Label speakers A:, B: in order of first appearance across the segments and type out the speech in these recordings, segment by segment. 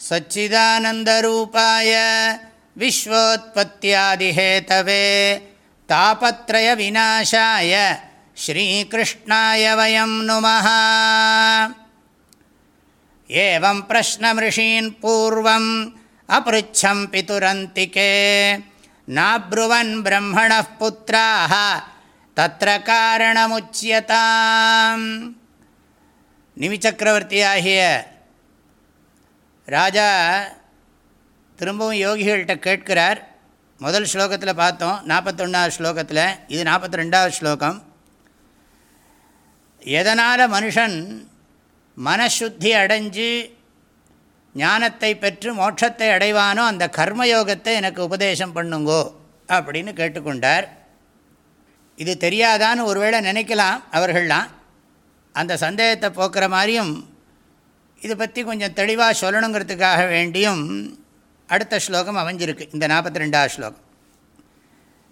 A: सच्चिदानन्दरूपाय विश्वोत्पत्त्यादिहेतवे तापत्रयविनाशाय श्रीकृष्णाय वयं नुमः एवं प्रश्नमृषीन् पूर्वम् अपृच्छं पितुरन्तिके नाब्रुवन् ब्रह्मणः पुत्राः तत्र कारणमुच्यताम् நிமிச்சக்கரவர்த்தியாகிய ராஜா திரும்பவும் யோகிகள்கிட்ட கேட்கிறார். முதல் ஸ்லோகத்தில் பார்த்தோம். நாற்பத்தொன்னாவது ஸ்லோகத்தில். இது நாற்பத்தி ரெண்டாவது ஸ்லோகம். எதனால் மனுஷன் மனசுத்தி அடைஞ்சு ஞானத்தை பெற்று மோட்சத்தை அடைவானோ அந்த கர்மயோகத்தை எனக்கு உபதேசம் பண்ணுங்கோ அப்படின்னு கேட்டுக்கொண்டார். இது தெரியாதான்னு ஒருவேளை நினைக்கலாம். அவர்கள்லாம் அந்த சந்தேகத்தை போக்குற மாதிரியும் இதை பற்றி கொஞ்சம் தெளிவாக சொல்லணுங்கிறதுக்காக வேண்டியும் அடுத்த ஸ்லோகம் அமைஞ்சிருக்கு இந்த நாற்பத்தி ரெண்டாவது ஸ்லோகம்.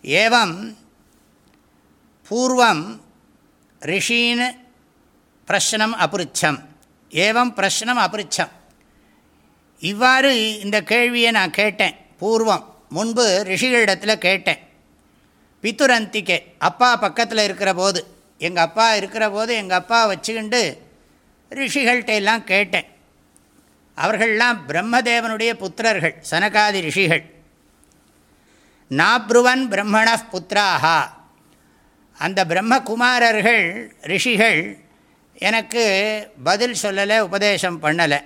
A: ஏவம் பூர்வம் ரிஷீன் பிரஷ்னம் அபுருச்சம். ஏவம் பிரஷ்னம் அபுருச்சம். இவ்வாறு இந்த கேள்வியை நான் கேட்டேன் பூர்வம். முன்பு ரிஷிகளிடத்தில் கேட்டேன். பித்துரந்திக்கே அப்பா பக்கத்தில் இருக்கிற போது எங்கள் அப்பா இருக்கிற போது எங்கள் அப்பா வச்சுக்கிண்டு ரிஷிகள்கிட்ட எல்லாம் கேட்டேன். அவர்கள்லாம் பிரம்மதேவனுடைய புத்திரர்கள் சனகாதி ரிஷிகள். நாப்ருவன் பிரம்மண புத்திராகா. அந்த பிரம்மகுமாரர்கள் ரிஷிகள் எனக்கு பதில் சொல்லலை உபதேசம் பண்ணலை.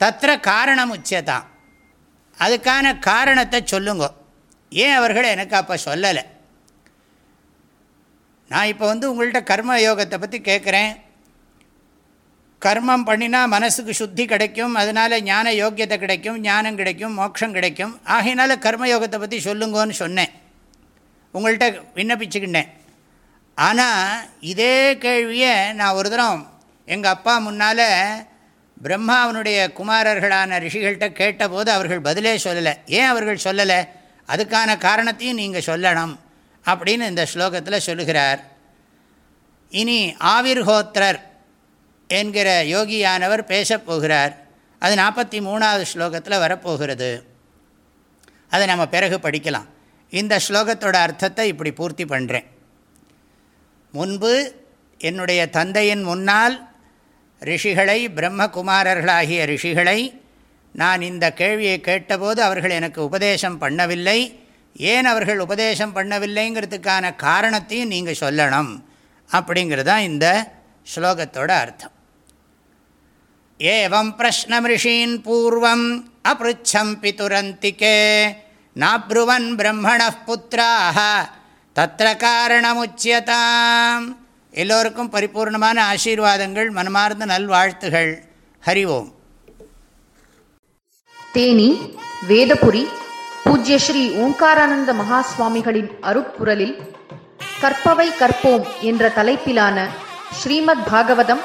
A: தத்திர காரணம் உச்சதான் அதுக்கான காரணத்தை சொல்லுங்க. ஏன் அவர்கள் எனக்கு அப்போ சொல்லலை? நான் இப்போ வந்து உங்கள்கிட்ட கர்ம யோகத்தை பற்றி கேட்குறேன் கர்மம் பண்ணினா மனசுக்கு சுத்தி கிடைக்கும். அதனால் ஞான யோக்கியத்தை கிடைக்கும் ஞானம் கிடைக்கும் மோட்சம் கிடைக்கும். ஆகையினால கர்மயோகத்தை பற்றி சொல்லுங்கன்னு சொன்னேன். உங்கள்கிட்ட விண்ணப்பிச்சுக்கிட்டேன். ஆனால் இதே கேள்வியை நான் ஒரு தரம் எங்கள் அப்பா முன்னால் பிரம்மாவனுடைய குமாரர்களான ரிஷிகள்கிட்ட கேட்டபோது அவர்கள் பதிலே சொல்லலை. ஏன் அவர்கள் சொல்லலை? அதுக்கான காரணத்தையும் நீங்கள் சொல்லணும் அப்படின்னு இந்த ஸ்லோகத்தில் சொல்லுகிறார். இனி ஆவிர்ஹோத்திரர் என்கிற யோகியானவர் பேசப்போகிறார். அது நாற்பத்தி மூணாவது ஸ்லோகத்தில் வரப்போகிறது. அதை நம்ம பிறகு படிக்கலாம். இந்த ஸ்லோகத்தோட அர்த்தத்தை இப்படி பூர்த்தி பண்ணுறேன் முன்பு என்னுடைய தந்தையின் முன்னால் ரிஷிகளை பிரம்மகுமாரர்களாகிய ரிஷிகளை நான் இந்த கேள்வியை கேட்டபோது அவர்கள் எனக்கு உபதேசம் பண்ணவில்லை. ஏன் அவர்கள் உபதேசம் பண்ணவில்லைங்கிறதுக்கான காரணத்தையும் நீங்கள் சொல்லணும். அப்படிங்கிறது தான் இந்த ஸ்லோகத்தோட அர்த்தம். ஏவம் பிரஷ்னமிருஷீன் பூர்வம் அபிருச்சம் பிதுரந்திக்கே நாப்ருவன் பிரம்மண புத்திராக. தத்திர காரணமுச்சியதாம். எல்லோருக்கும் பரிபூர்ணமான ஆசீர்வாதங்கள் மனமார்ந்த நல்வாழ்த்துகள். ஹரி ஓம்
B: தேனி வேதபுரி பூஜ்ய ஸ்ரீ ஓங்காரானந்த மகா சுவாமிகளின் அருட்குரலில் கற்பவை கற்போம் என்ற தலைப்பிலான ஸ்ரீமத் பாகவதம்